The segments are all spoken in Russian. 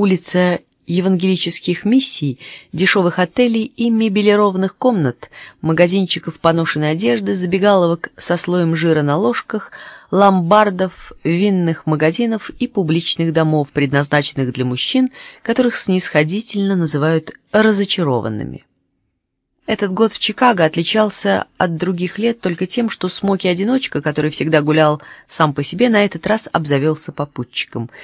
улица евангелических миссий, дешевых отелей и мебелированных комнат, магазинчиков поношенной одежды, забегаловок со слоем жира на ложках, ломбардов, винных магазинов и публичных домов, предназначенных для мужчин, которых снисходительно называют разочарованными. Этот год в Чикаго отличался от других лет только тем, что Смоки-одиночка, который всегда гулял сам по себе, на этот раз обзавелся попутчиком —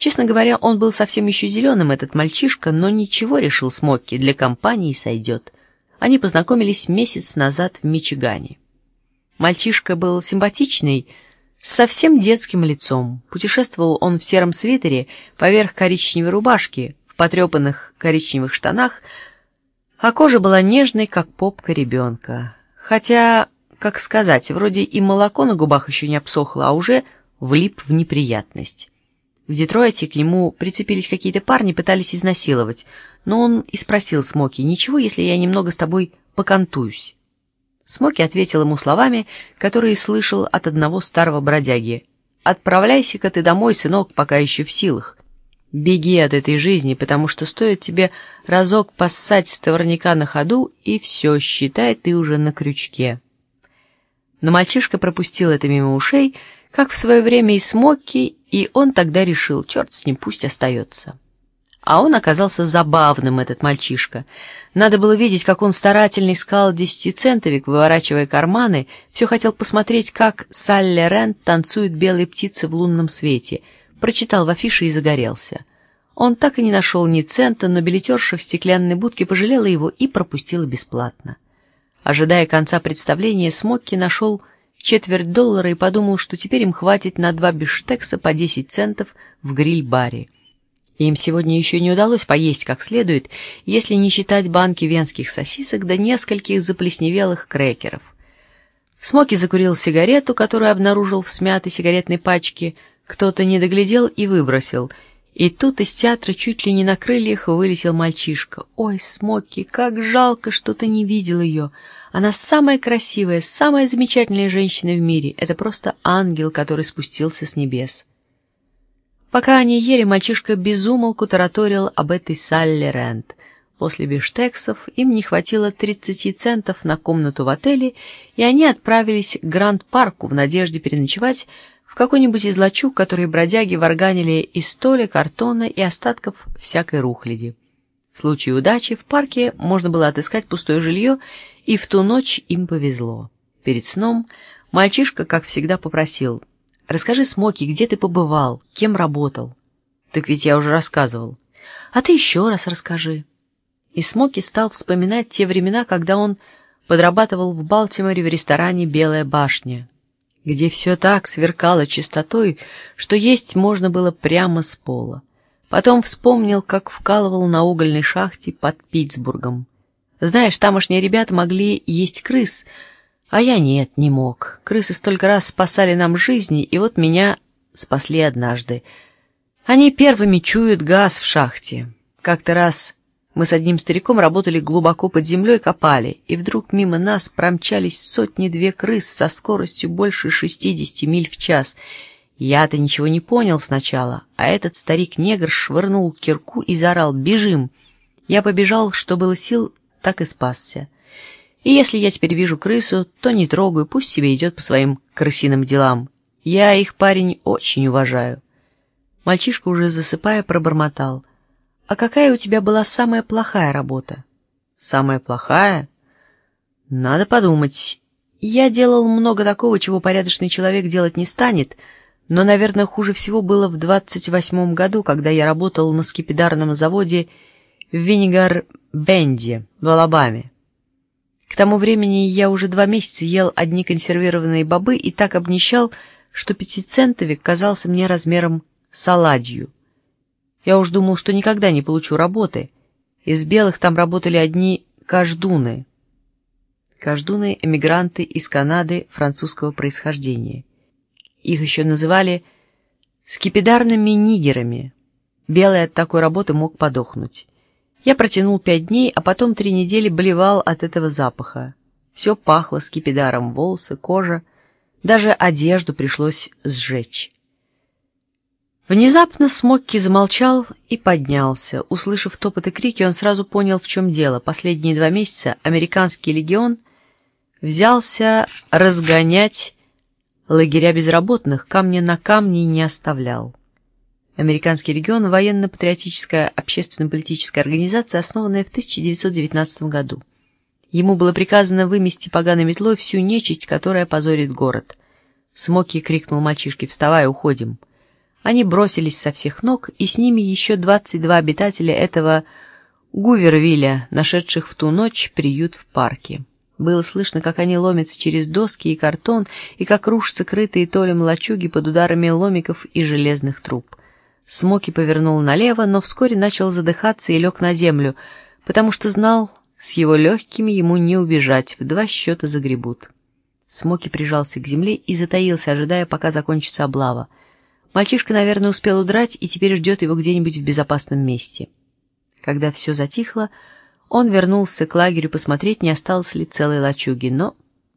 Честно говоря, он был совсем еще зеленым, этот мальчишка, но ничего, решил Смокки, для компании сойдет. Они познакомились месяц назад в Мичигане. Мальчишка был симпатичный, с совсем детским лицом. Путешествовал он в сером свитере, поверх коричневой рубашки, в потрепанных коричневых штанах, а кожа была нежной, как попка ребенка. Хотя, как сказать, вроде и молоко на губах еще не обсохло, а уже влип в неприятность. В Детройте к нему прицепились какие-то парни, пытались изнасиловать, но он и спросил Смоки, «Ничего, если я немного с тобой покантуюсь?» Смоки ответил ему словами, которые слышал от одного старого бродяги. «Отправляйся-ка ты домой, сынок, пока еще в силах. Беги от этой жизни, потому что стоит тебе разок поссать с товарняка на ходу, и все, считай, ты уже на крючке». Но мальчишка пропустил это мимо ушей, как в свое время и Смоки, и он тогда решил, черт с ним, пусть остается. А он оказался забавным, этот мальчишка. Надо было видеть, как он старательно искал десятицентовик, выворачивая карманы, все хотел посмотреть, как Салли Рент танцует белые птицы в лунном свете. Прочитал в афише и загорелся. Он так и не нашел ни цента, но билетерша в стеклянной будке пожалела его и пропустила бесплатно. Ожидая конца представления, Смокки нашел четверть доллара и подумал, что теперь им хватит на два биштекса по 10 центов в гриль-баре. Им сегодня еще не удалось поесть как следует, если не считать банки венских сосисок да нескольких заплесневелых крекеров. Смоки закурил сигарету, которую обнаружил в смятой сигаретной пачке, кто-то не доглядел и выбросил. И тут из театра чуть ли не на крыльях вылетел мальчишка. «Ой, Смоки, как жалко, что ты не видел ее!» Она самая красивая, самая замечательная женщина в мире. Это просто ангел, который спустился с небес. Пока они ели, мальчишка безумолку тараторил об этой Салли Рент. После биштексов им не хватило 30 центов на комнату в отеле, и они отправились к Гранд-парку в надежде переночевать в какой-нибудь из лачуг, которые бродяги варганили из столя, картона и остатков всякой рухляди. В случае удачи в парке можно было отыскать пустое жилье и в ту ночь им повезло. Перед сном мальчишка, как всегда, попросил, «Расскажи, Смоки, где ты побывал, кем работал?» «Так ведь я уже рассказывал». «А ты еще раз расскажи». И Смоки стал вспоминать те времена, когда он подрабатывал в Балтиморе в ресторане «Белая башня», где все так сверкало чистотой, что есть можно было прямо с пола. Потом вспомнил, как вкалывал на угольной шахте под Питтсбургом. Знаешь, тамошние ребята могли есть крыс, а я нет, не мог. Крысы столько раз спасали нам жизни, и вот меня спасли однажды. Они первыми чуют газ в шахте. Как-то раз мы с одним стариком работали глубоко под землей, копали, и вдруг мимо нас промчались сотни-две крыс со скоростью больше шестидесяти миль в час. Я-то ничего не понял сначала, а этот старик-негр швырнул кирку и заорал «Бежим!». Я побежал, что было сил, так и спасся. И если я теперь вижу крысу, то не трогаю, пусть себе идет по своим крысиным делам. Я их, парень, очень уважаю. Мальчишка, уже засыпая, пробормотал. «А какая у тебя была самая плохая работа?» «Самая плохая?» «Надо подумать. Я делал много такого, чего порядочный человек делать не станет, но, наверное, хуже всего было в двадцать восьмом году, когда я работал на скипидарном заводе в Винигар Бенди в Алабаме. К тому времени я уже два месяца ел одни консервированные бобы и так обнищал, что пятицентовик казался мне размером с оладью. Я уж думал, что никогда не получу работы. Из белых там работали одни каждуны. Каждуны — эмигранты из Канады французского происхождения. Их еще называли скипидарными нигерами. Белый от такой работы мог подохнуть. Я протянул пять дней, а потом три недели блевал от этого запаха. Все пахло скипидаром, волосы, кожа, даже одежду пришлось сжечь. Внезапно Смокки замолчал и поднялся. Услышав топот и крики, он сразу понял, в чем дело. Последние два месяца американский легион взялся разгонять лагеря безработных, камня на камне не оставлял. Американский регион – военно-патриотическая общественно-политическая организация, основанная в 1919 году. Ему было приказано вымести поганой метлой всю нечисть, которая позорит город. Смоки крикнул мальчишке «Вставай, уходим!» Они бросились со всех ног, и с ними еще 22 обитателя этого Гувервилля, нашедших в ту ночь приют в парке. Было слышно, как они ломятся через доски и картон, и как рушатся крытые толем лачуги под ударами ломиков и железных труб. Смоки повернул налево, но вскоре начал задыхаться и лег на землю, потому что знал, с его легкими ему не убежать, в два счета загребут. Смоки прижался к земле и затаился, ожидая, пока закончится облава. Мальчишка, наверное, успел удрать и теперь ждет его где-нибудь в безопасном месте. Когда все затихло, он вернулся к лагерю посмотреть, не осталось ли целой лачуги, но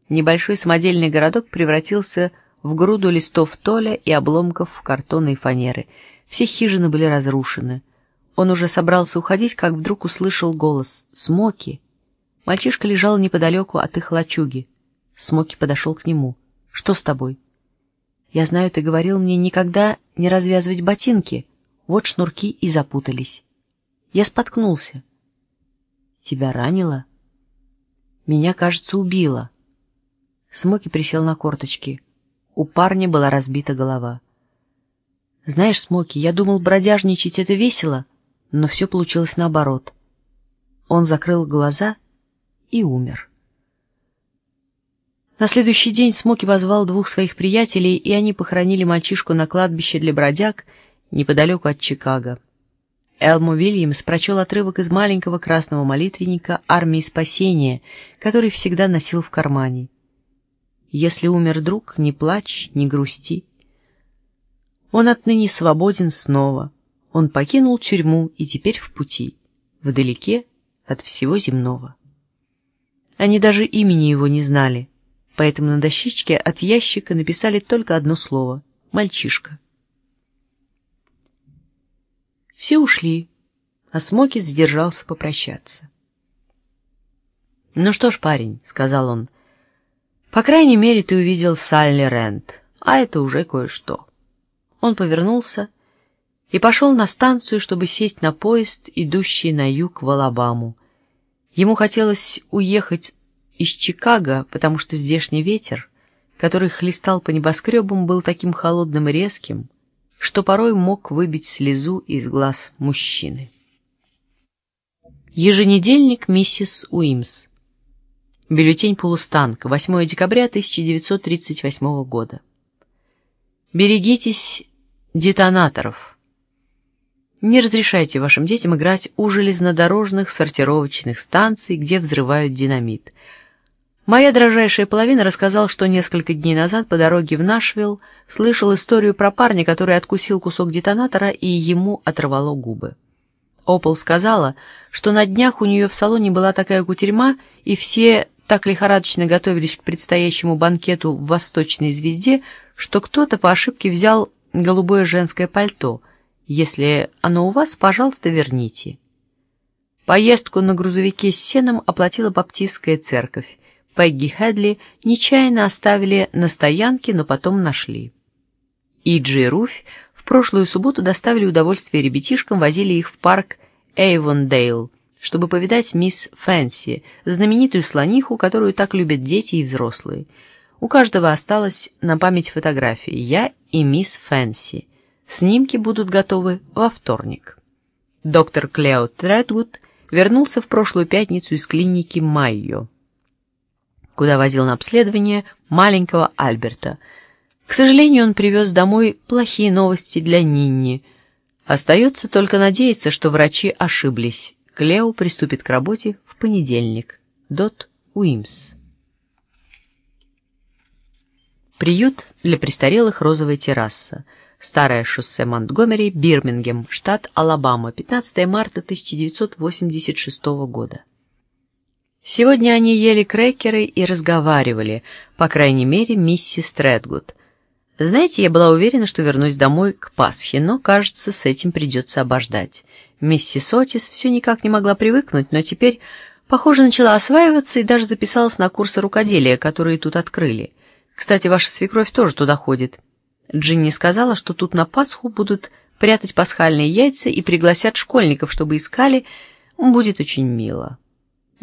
небольшой самодельный городок превратился в груду листов толя и обломков картона и фанеры. Все хижины были разрушены. Он уже собрался уходить, как вдруг услышал голос «Смоки!». Мальчишка лежал неподалеку от их лачуги. Смоки подошел к нему. «Что с тобой?» Я знаю, ты говорил мне никогда не развязывать ботинки. Вот шнурки и запутались. Я споткнулся. Тебя ранило? Меня, кажется, убило. Смоки присел на корточки. У парня была разбита голова. Знаешь, Смоки, я думал, бродяжничать — это весело, но все получилось наоборот. Он закрыл глаза и умер. На следующий день Смоки позвал двух своих приятелей, и они похоронили мальчишку на кладбище для бродяг неподалеку от Чикаго. Элмо Уильямс прочел отрывок из маленького красного молитвенника «Армии спасения», который всегда носил в кармане. «Если умер друг, не плачь, не грусти». Он отныне свободен снова. Он покинул тюрьму и теперь в пути, вдалеке от всего земного. Они даже имени его не знали — поэтому на дощечке от ящика написали только одно слово — «мальчишка». Все ушли, а Смоки задержался попрощаться. «Ну что ж, парень», — сказал он, — «по крайней мере ты увидел Салли Рент, а это уже кое-что». Он повернулся и пошел на станцию, чтобы сесть на поезд, идущий на юг в Алабаму. Ему хотелось уехать из Чикаго, потому что здешний ветер, который хлестал по небоскребам, был таким холодным и резким, что порой мог выбить слезу из глаз мужчины. Еженедельник миссис Уимс. Бюллетень «Полустанка», 8 декабря 1938 года. Берегитесь детонаторов. Не разрешайте вашим детям играть у железнодорожных сортировочных станций, где взрывают динамит – Моя дрожайшая половина рассказал, что несколько дней назад по дороге в Нашвилл слышал историю про парня, который откусил кусок детонатора и ему оторвало губы. Опол сказала, что на днях у нее в салоне была такая кутерьма, и все так лихорадочно готовились к предстоящему банкету в «Восточной звезде», что кто-то по ошибке взял голубое женское пальто. Если оно у вас, пожалуйста, верните. Поездку на грузовике с сеном оплатила Баптистская церковь. Пегги Хедли нечаянно оставили на стоянке, но потом нашли. Иджи и Руфь в прошлую субботу доставили удовольствие ребятишкам, возили их в парк Эйвондейл, чтобы повидать мисс Фэнси, знаменитую слониху, которую так любят дети и взрослые. У каждого осталось на память фотографии «Я и мисс Фэнси». Снимки будут готовы во вторник. Доктор Клео Тредвуд вернулся в прошлую пятницу из клиники Майо куда возил на обследование маленького Альберта. К сожалению, он привез домой плохие новости для Нинни. Остается только надеяться, что врачи ошиблись. Клео приступит к работе в понедельник. Дот Уимс. Приют для престарелых «Розовая терраса». Старое шоссе Монтгомери, Бирмингем, штат Алабама, 15 марта 1986 года. Сегодня они ели крекеры и разговаривали, по крайней мере, миссис Тредгуд. Знаете, я была уверена, что вернусь домой к Пасхе, но, кажется, с этим придется обождать. Миссис Отис все никак не могла привыкнуть, но теперь, похоже, начала осваиваться и даже записалась на курсы рукоделия, которые тут открыли. Кстати, ваша свекровь тоже туда ходит. Джинни сказала, что тут на Пасху будут прятать пасхальные яйца и пригласят школьников, чтобы искали. Будет очень мило.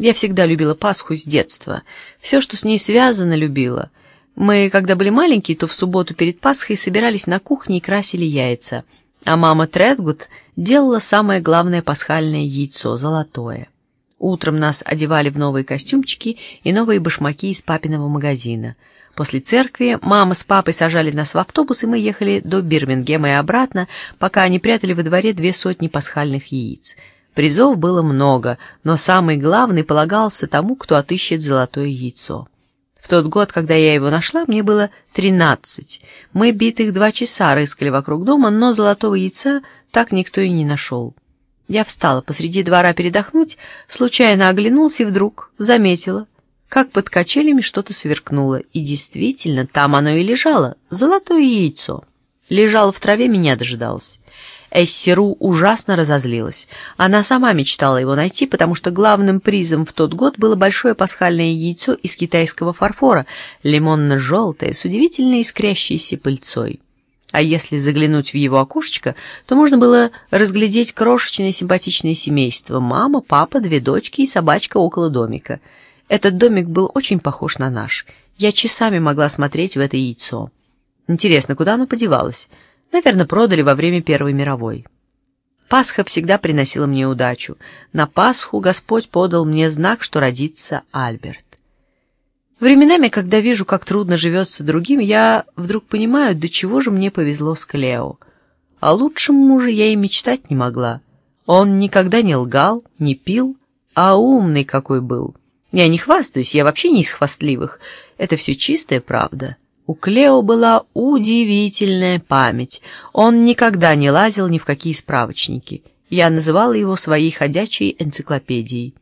Я всегда любила Пасху с детства. Все, что с ней связано, любила. Мы, когда были маленькие, то в субботу перед Пасхой собирались на кухне и красили яйца. А мама Тредгуд делала самое главное пасхальное яйцо, золотое. Утром нас одевали в новые костюмчики и новые башмаки из папиного магазина — После церкви мама с папой сажали нас в автобус, и мы ехали до Бирмингема и обратно, пока они прятали во дворе две сотни пасхальных яиц. Призов было много, но самый главный полагался тому, кто отыщет золотое яйцо. В тот год, когда я его нашла, мне было тринадцать. Мы битых два часа рыскали вокруг дома, но золотого яйца так никто и не нашел. Я встала посреди двора передохнуть, случайно оглянулась и вдруг заметила, как под качелями что-то сверкнуло, и действительно, там оно и лежало, золотое яйцо. Лежало в траве, меня дожидалось. Эссеру ужасно разозлилась. Она сама мечтала его найти, потому что главным призом в тот год было большое пасхальное яйцо из китайского фарфора, лимонно-желтое, с удивительно искрящейся пыльцой. А если заглянуть в его окошечко, то можно было разглядеть крошечное симпатичное семейство — мама, папа, две дочки и собачка около домика — этот домик был очень похож на наш. Я часами могла смотреть в это яйцо. Интересно, куда оно подевалось? Наверное, продали во время Первой мировой. Пасха всегда приносила мне удачу. На Пасху Господь подал мне знак, что родится Альберт. Временами, когда вижу, как трудно живется другим, я вдруг понимаю, до чего же мне повезло с Клео. О лучшем муже я и мечтать не могла. Он никогда не лгал, не пил, а умный какой был. Я не хвастаюсь, я вообще не из хвастливых. Это все чистая правда. У Клео была удивительная память. Он никогда не лазил ни в какие справочники. Я называла его своей ходячей энциклопедией.